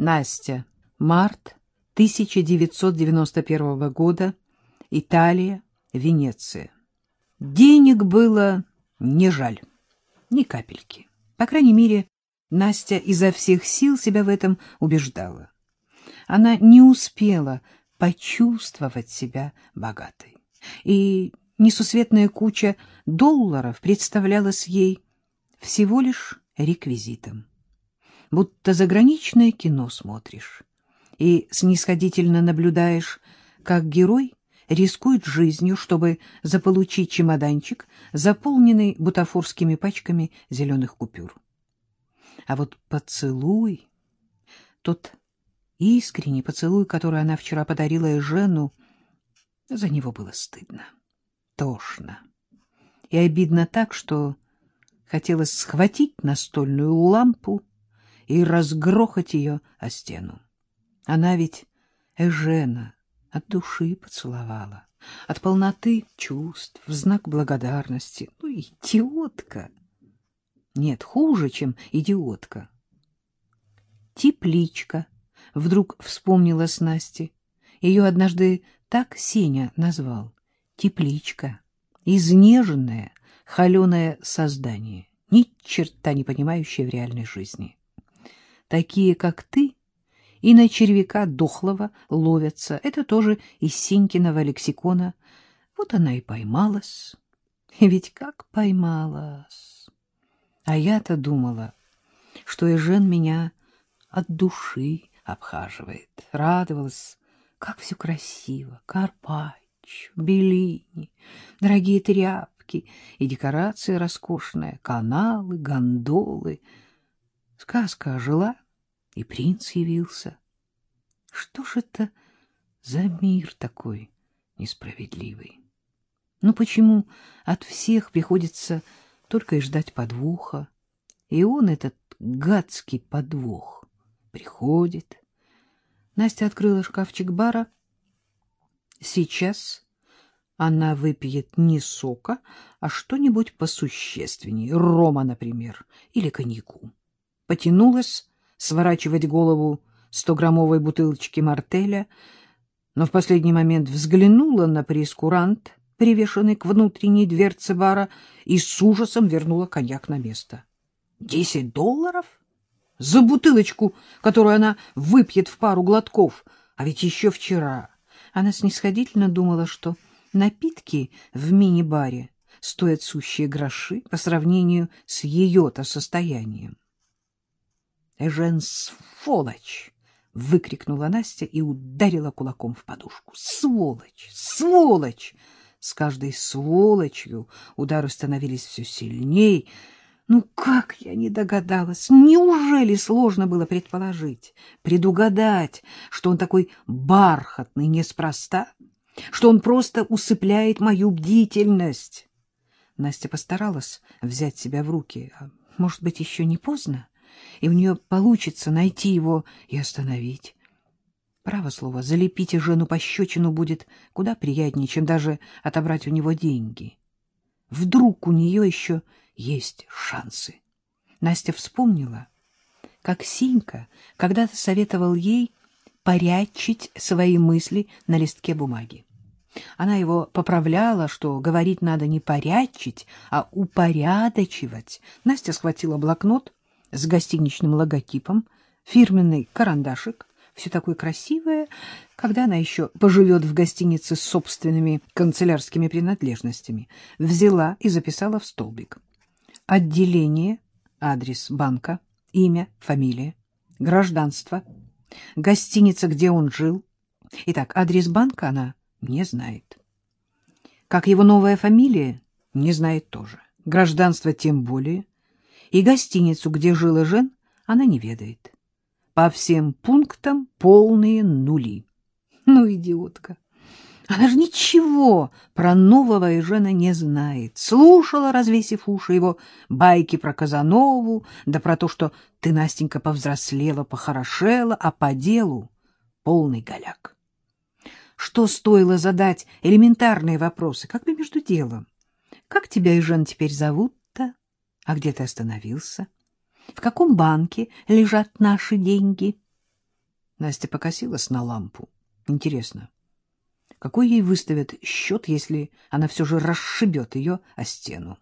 Настя. Март 1991 года. Италия. Венеция. Денег было не жаль. Ни капельки. По крайней мере, Настя изо всех сил себя в этом убеждала. Она не успела почувствовать себя богатой. И несусветная куча долларов представлялась ей всего лишь реквизитом. Будто заграничное кино смотришь и снисходительно наблюдаешь, как герой рискует жизнью, чтобы заполучить чемоданчик, заполненный бутафорскими пачками зеленых купюр. А вот поцелуй, тот искренний поцелуй, который она вчера подарила Эжену, за него было стыдно, тошно и обидно так, что хотелось схватить настольную лампу и разгрохать ее о стену. Она ведь Эжена от души поцеловала, от полноты чувств, в знак благодарности. Ну, идиотка! Нет, хуже, чем идиотка. Тепличка, вдруг вспомнила Насти. Ее однажды так Сеня назвал. Тепличка. Изнеженное, холеное создание, ни черта не понимающее в реальной жизни. Такие, как ты, и на червяка дохлого ловятся. Это тоже из Синькиного лексикона. Вот она и поймалась. Ведь как поймалась! А я-то думала, что Эжен меня от души обхаживает. Радовалась, как все красиво. Карпач, Беллини, дорогие тряпки и декорации роскошные, каналы, гондолы. Сказка ожила, и принц явился. Что ж это за мир такой несправедливый? Ну почему от всех приходится только и ждать подвоха? И он, этот гадский подвох, приходит. Настя открыла шкафчик бара. Сейчас она выпьет не сока, а что-нибудь посущественнее, рома, например, или коньяку. Потянулась сворачивать голову стограммовой бутылочки мартеля, но в последний момент взглянула на прескурант, привешенный к внутренней дверце бара, и с ужасом вернула коньяк на место. Десять долларов? За бутылочку, которую она выпьет в пару глотков. А ведь еще вчера она снисходительно думала, что напитки в мини-баре стоят сущие гроши по сравнению с ее-то состоянием. Эжен, сволочь! — выкрикнула Настя и ударила кулаком в подушку. «Сволочь! Сволочь!» С каждой сволочью удары становились все сильней. Ну как я не догадалась? Неужели сложно было предположить, предугадать, что он такой бархатный неспроста, что он просто усыпляет мою бдительность? Настя постаралась взять себя в руки. А может быть, еще не поздно? И у нее получится найти его и остановить. Право слово, залепить жену пощечину будет куда приятнее, чем даже отобрать у него деньги. Вдруг у нее еще есть шансы. Настя вспомнила, как Синька когда-то советовал ей порядчить свои мысли на листке бумаги. Она его поправляла, что говорить надо не порядчить, а упорядочивать. Настя схватила блокнот, с гостиничным логотипом, фирменный карандашик, все такое красивое, когда она еще поживет в гостинице с собственными канцелярскими принадлежностями, взяла и записала в столбик. Отделение, адрес банка, имя, фамилия, гражданство, гостиница, где он жил. Итак, адрес банка она не знает. Как его новая фамилия, не знает тоже. Гражданство тем более и гостиницу, где жила Жен, она не ведает. По всем пунктам полные нули. Ну, идиотка! Она же ничего про нового Эжена не знает. Слушала, развесив уши, его байки про Казанову, да про то, что ты, Настенька, повзрослела, похорошела, а по делу полный голяк. Что стоило задать элементарные вопросы, как бы между делом? Как тебя, Эжен, теперь зовут? А где ты остановился? В каком банке лежат наши деньги? Настя покосилась на лампу. Интересно, какой ей выставят счет, если она все же расшибет ее о стену?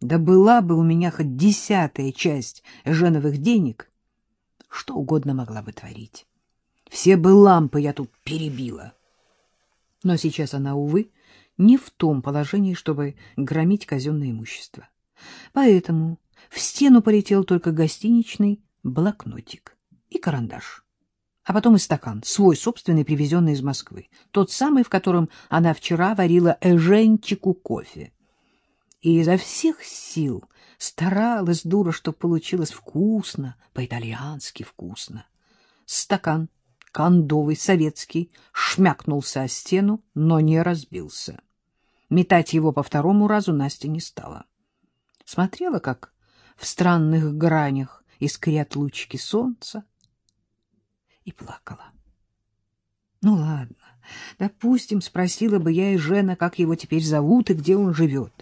Да была бы у меня хоть десятая часть женовых денег, что угодно могла бы творить. Все бы лампы я тут перебила. Но сейчас она, увы, не в том положении, чтобы громить казенное имущество. Поэтому в стену полетел только гостиничный блокнотик и карандаш. А потом и стакан, свой собственный, привезенный из Москвы. Тот самый, в котором она вчера варила эженчику кофе. И изо всех сил старалась дура, чтобы получилось вкусно, по-итальянски вкусно. Стакан, кондовый, советский, шмякнулся о стену, но не разбился. Метать его по второму разу Настя не стала. Смотрела, как в странных гранях искрят лучики солнца, и плакала. Ну ладно, допустим, спросила бы я и Жена, как его теперь зовут и где он живет.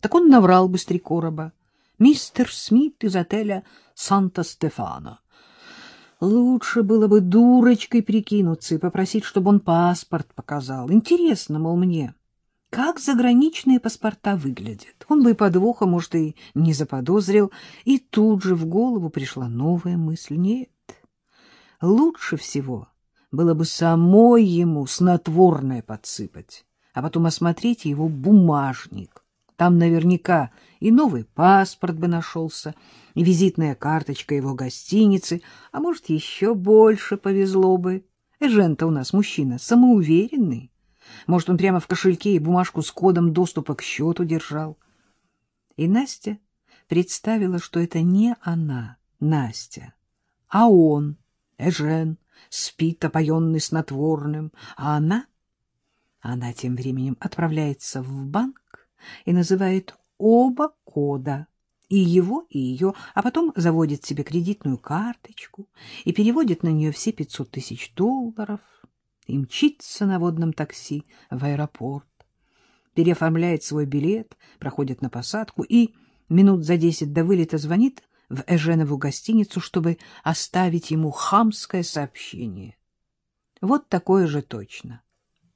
Так он наврал бы короба. Мистер Смит из отеля Санта-Стефано. Лучше было бы дурочкой прикинуться и попросить, чтобы он паспорт показал. Интересно, мол, мне, как заграничные паспорта выглядят. Он бы и подвоха, может, и не заподозрил. И тут же в голову пришла новая мысль. Нет, лучше всего было бы самой ему снотворное подсыпать, а потом осмотреть его бумажник. Там наверняка и новый паспорт бы нашелся, и визитная карточка его гостиницы, а может, еще больше повезло бы. Эжен-то у нас мужчина самоуверенный. Может, он прямо в кошельке и бумажку с кодом доступа к счету держал. И Настя представила, что это не она, Настя, а он, Эжен, спит, опоенный снотворным, а она... Она тем временем отправляется в банк и называет оба кода, и его, и ее, а потом заводит себе кредитную карточку и переводит на нее все пятьсот тысяч долларов и мчится на водном такси в аэропорт, переоформляет свой билет, проходит на посадку и минут за десять до вылета звонит в Эженову гостиницу, чтобы оставить ему хамское сообщение. Вот такое же точно.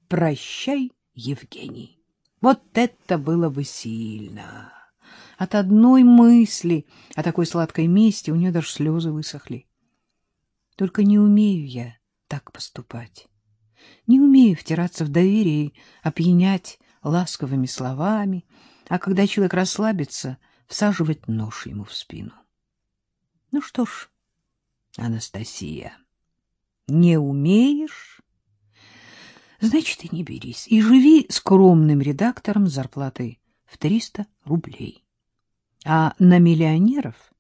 «Прощай, Евгений». Вот это было бы сильно. От одной мысли о такой сладкой мести у нее даже слезы высохли. Только не умею я так поступать. Не умею втираться в доверие и опьянять ласковыми словами, а когда человек расслабится, всаживать нож ему в спину. Ну что ж, Анастасия, не умеешь? Значит, и не берись. И живи скромным редактором с зарплатой в 300 рублей. А на миллионеров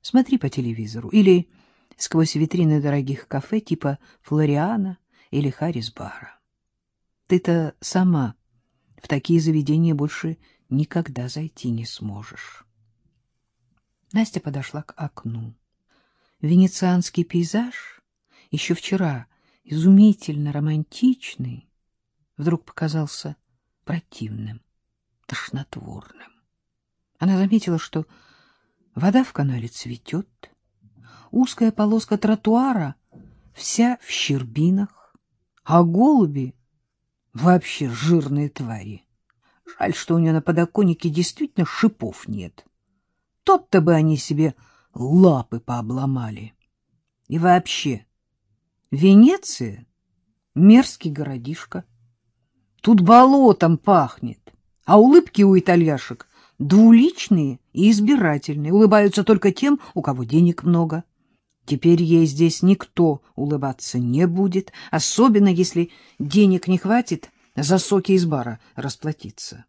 смотри по телевизору или сквозь витрины дорогих кафе типа «Флориана» или Харрис-бара. Ты-то сама в такие заведения больше никогда зайти не сможешь. Настя подошла к окну. Венецианский пейзаж, еще вчера изумительно романтичный, вдруг показался противным, тошнотворным. Она заметила, что вода в канале цветет, узкая полоска тротуара вся в щербинах, а голуби вообще жирные твари. Жаль, что у нее на подоконнике действительно шипов нет. Тот-то бы они себе лапы пообломали. И вообще, Венеция — мерзкий городишко. Тут болотом пахнет, а улыбки у итальяшек двуличные и избирательные, улыбаются только тем, у кого денег много. Теперь ей здесь никто улыбаться не будет, особенно если денег не хватит за соки из бара расплатиться.